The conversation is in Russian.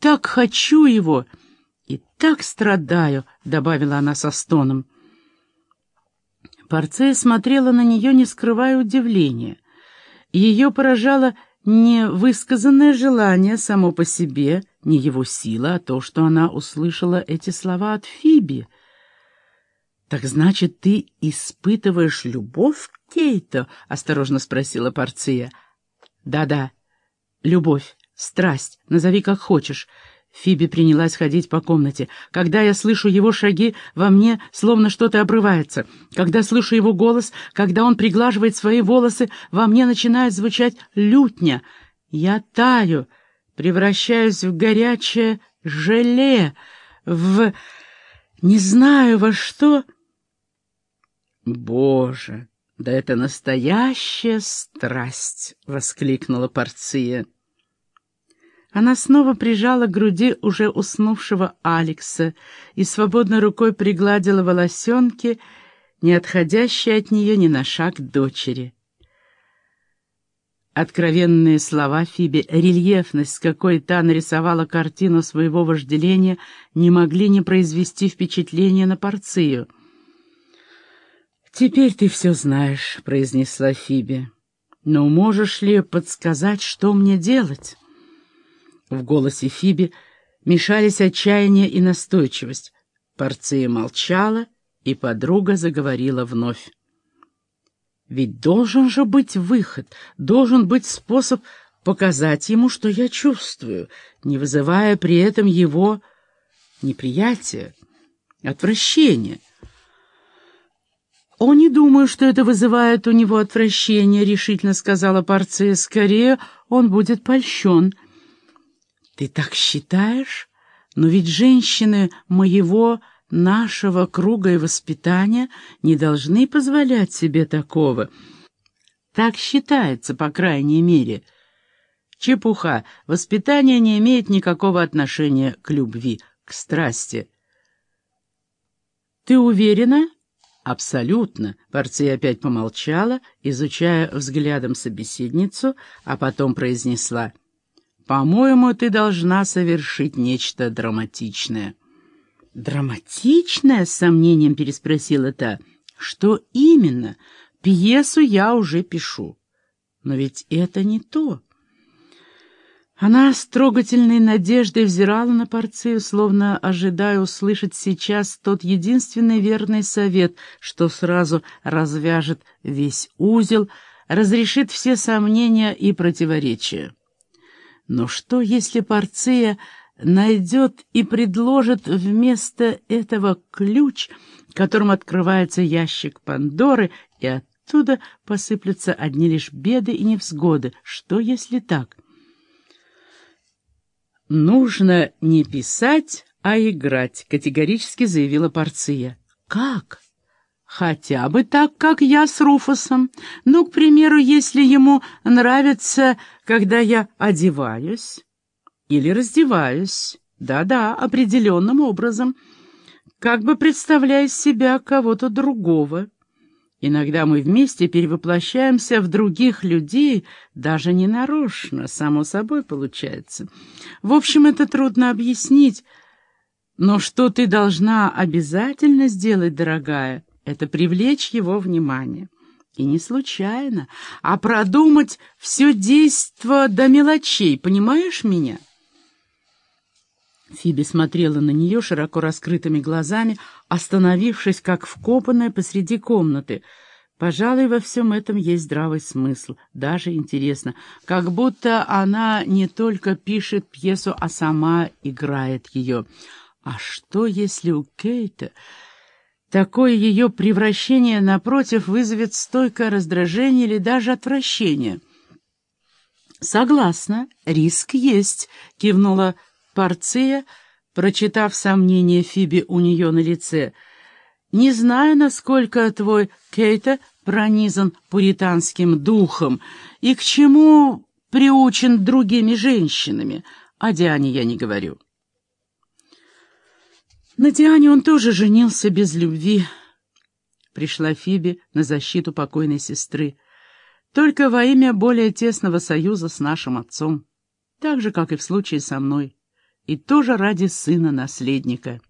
так хочу его и так страдаю», — добавила она со стоном. Порция смотрела на нее, не скрывая удивления. Ее поражало не высказанное желание само по себе, не его сила, а то, что она услышала эти слова от Фиби. «Так значит, ты испытываешь любовь к Кейту?» — осторожно спросила Порция. «Да-да, любовь, страсть, назови как хочешь». Фиби принялась ходить по комнате. Когда я слышу его шаги, во мне словно что-то обрывается. Когда слышу его голос, когда он приглаживает свои волосы, во мне начинает звучать лютня. Я таю, превращаюсь в горячее желе, в... не знаю во что... «Боже, да это настоящая страсть!» — воскликнула Порция. Она снова прижала к груди уже уснувшего Алекса и свободной рукой пригладила волосенки, не отходящие от нее ни на шаг дочери. Откровенные слова Фиби, рельефность, с какой та нарисовала картину своего вожделения, не могли не произвести впечатления на Порцию. «Теперь ты все знаешь», — произнесла Фиби. «Но можешь ли подсказать, что мне делать?» В голосе Фиби мешались отчаяние и настойчивость. Порция молчала, и подруга заговорила вновь. «Ведь должен же быть выход, должен быть способ показать ему, что я чувствую, не вызывая при этом его неприятия, отвращения». «О, не думаю, что это вызывает у него отвращение», — решительно сказала Порция. «Скорее, он будет польщен». «Ты так считаешь? Но ведь женщины моего, нашего круга и воспитания не должны позволять себе такого. Так считается, по крайней мере». Чепуха. Воспитание не имеет никакого отношения к любви, к страсти. «Ты уверена?» «Абсолютно», — Порция опять помолчала, изучая взглядом собеседницу, а потом произнесла — по-моему, ты должна совершить нечто драматичное». «Драматичное?» — с сомнением переспросила та. «Что именно? Пьесу я уже пишу. Но ведь это не то». Она с трогательной надеждой взирала на Порцию, словно ожидая услышать сейчас тот единственный верный совет, что сразу развяжет весь узел, разрешит все сомнения и противоречия. Но что, если Порция найдет и предложит вместо этого ключ, которым открывается ящик Пандоры, и оттуда посыплются одни лишь беды и невзгоды? Что, если так? «Нужно не писать, а играть», — категорически заявила Порция. «Как?» Хотя бы так, как я с Руфусом. Ну, к примеру, если ему нравится, когда я одеваюсь или раздеваюсь. Да-да, определенным образом. Как бы представляя себя кого-то другого. Иногда мы вместе перевоплощаемся в других людей, даже не нарочно, само собой получается. В общем, это трудно объяснить. Но что ты должна обязательно сделать, дорогая — это привлечь его внимание. И не случайно, а продумать все действо до мелочей, понимаешь меня? Фиби смотрела на нее широко раскрытыми глазами, остановившись, как вкопанная посреди комнаты. Пожалуй, во всем этом есть здравый смысл, даже интересно, как будто она не только пишет пьесу, а сама играет ее. А что, если у Кейта Такое ее превращение, напротив, вызовет стойкое раздражение или даже отвращение. «Согласна, риск есть», — кивнула Порция, прочитав сомнение Фиби у нее на лице. «Не знаю, насколько твой Кейта пронизан пуританским духом и к чему приучен другими женщинами. О Диане я не говорю». На Диане он тоже женился без любви. Пришла Фиби на защиту покойной сестры. Только во имя более тесного союза с нашим отцом. Так же, как и в случае со мной. и тоже ради сына-наследника.